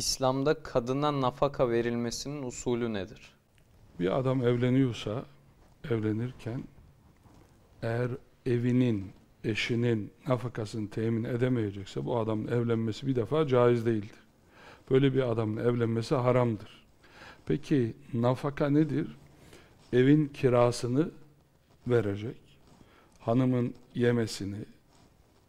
İslam'da kadına nafaka verilmesinin usulü nedir? Bir adam evleniyorsa evlenirken eğer evinin, eşinin nafakasını temin edemeyecekse bu adamın evlenmesi bir defa caiz değildir. Böyle bir adamın evlenmesi haramdır. Peki nafaka nedir? Evin kirasını verecek, hanımın yemesini,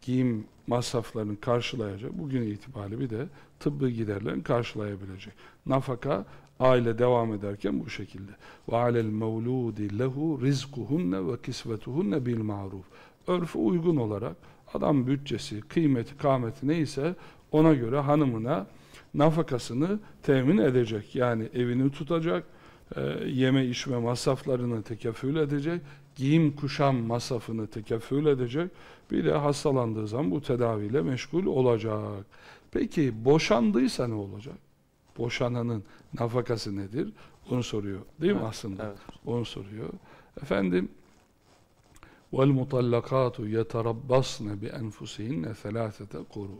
giyim masraflarını karşılayacak. Bugün itibariyle bir de tıbbi giderlerini karşılayabilecek. Nafaka aile devam ederken bu şekilde. Lehu rizkuhunne ve kisvetuhunne bil maruf. Örfü uygun olarak adam bütçesi, kıymeti, kâmeti neyse ona göre hanımına nafakasını temin edecek. Yani evini tutacak, yeme içme masraflarını tekefül edecek, giyim kuşam masrafını tekefül edecek. Bir de hastalandığı zaman bu tedaviyle meşgul olacak. Peki boşandıysa ne olacak? Boşananın nafakası nedir? Onu soruyor. Değil mi Evet, aslında? evet. Onu soruyor. Efendim وَالْمُطَلَّقَاتُ يَتَرَبَّصْنَ بِاَنْفُسِهِنَّ ثَلَاثَةَ kuru.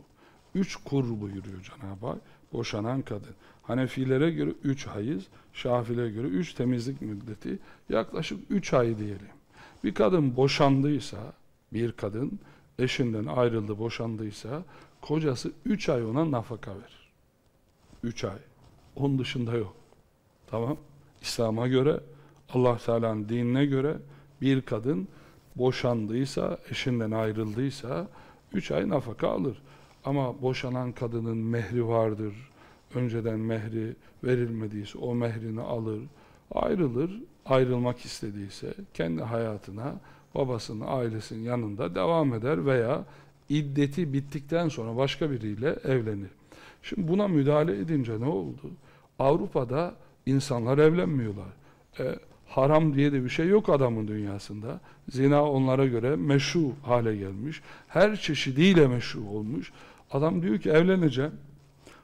Üç kur buyuruyor Cenab-ı Hak. Boşanan kadın. Hanefilere göre üç hayız, Şafilere göre üç temizlik müddeti, yaklaşık üç ay diyelim. Bir kadın boşandıysa, bir kadın eşinden ayrıldı, boşandıysa, kocası üç ay ona nafaka verir. Üç ay. Onun dışında yok. Tamam. İslam'a göre, Allah Teala'nın dinine göre bir kadın boşandıysa, eşinden ayrıldıysa üç ay nafaka alır. Ama boşanan kadının mehri vardır. Önceden mehri verilmediyse o mehrini alır. Ayrılır. Ayrılmak istediyse kendi hayatına babasının, ailesinin yanında devam eder veya iddeti bittikten sonra başka biriyle evlenir. Şimdi buna müdahale edince ne oldu? Avrupa'da insanlar evlenmiyorlar. E, haram diye de bir şey yok adamın dünyasında. Zina onlara göre meşru hale gelmiş. Her çeşidiyle meşru olmuş. Adam diyor ki evleneceğim.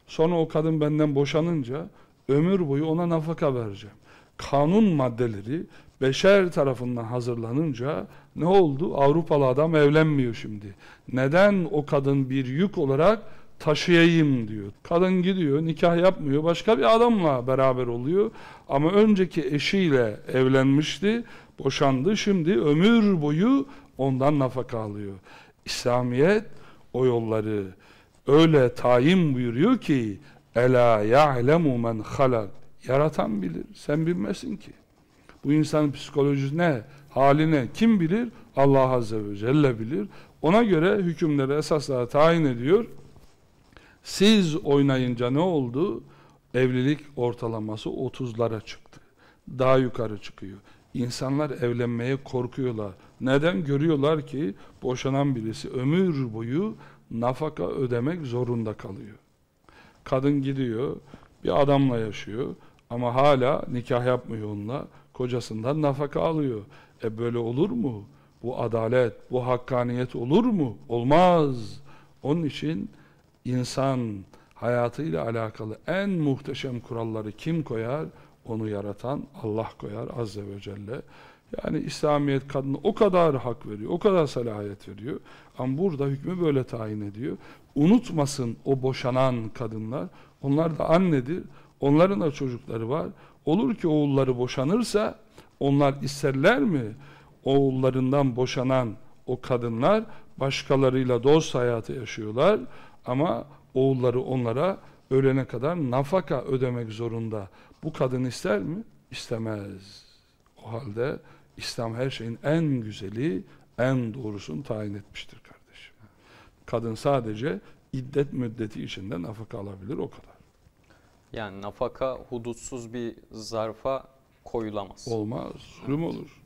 Sonra o kadın benden boşanınca ömür boyu ona nafaka vereceğim. Kanun maddeleri beşer tarafından hazırlanınca ne oldu? Avrupalı adam evlenmiyor şimdi. Neden o kadın bir yük olarak taşıyayım diyor. Kadın gidiyor, nikah yapmıyor, başka bir adamla beraber oluyor. Ama önceki eşiyle evlenmişti, boşandı. Şimdi ömür boyu ondan nafaka alıyor. İslamiyet o yolları öyle tayin buyuruyor ki Ela ya'lemu men halak Yaratan bilir. Sen bilmesin ki. Bu insanın psikolojisi ne? Hali ne? Kim bilir? Allah Azze ve Celle bilir. Ona göre hükümleri esaslara tayin ediyor. Siz oynayınca ne oldu? Evlilik ortalaması 30'lara çıktı. Daha yukarı çıkıyor. İnsanlar evlenmeye korkuyorlar. Neden? Görüyorlar ki boşanan birisi ömür boyu nafaka ödemek zorunda kalıyor. Kadın gidiyor, bir adamla yaşıyor ama hala nikah yapmıyor onunla. Kocasından nafaka alıyor. E böyle olur mu? Bu adalet, bu hakkaniyet olur mu? Olmaz. Onun için insan hayatıyla alakalı en muhteşem kuralları kim koyar? Onu yaratan Allah koyar Azze ve Celle. Yani İslamiyet kadına o kadar hak veriyor, o kadar salahiyet veriyor. Ama burada hükmü böyle tayin ediyor. Unutmasın o boşanan kadınlar, onlar da annedir, onların da çocukları var. Olur ki oğulları boşanırsa, onlar isterler mi? Oğullarından boşanan o kadınlar başkalarıyla dost hayatı yaşıyorlar ama oğulları onlara ölene kadar nafaka ödemek zorunda. Bu kadın ister mi? İstemez. O halde İslam her şeyin en güzeli, en doğrusunu tayin etmiştir kardeşim. Kadın sadece iddet müddeti içinde nafaka alabilir o kadar. Yani nafaka hudutsuz bir zarfa koyulamaz. Olmaz, zulüm olur.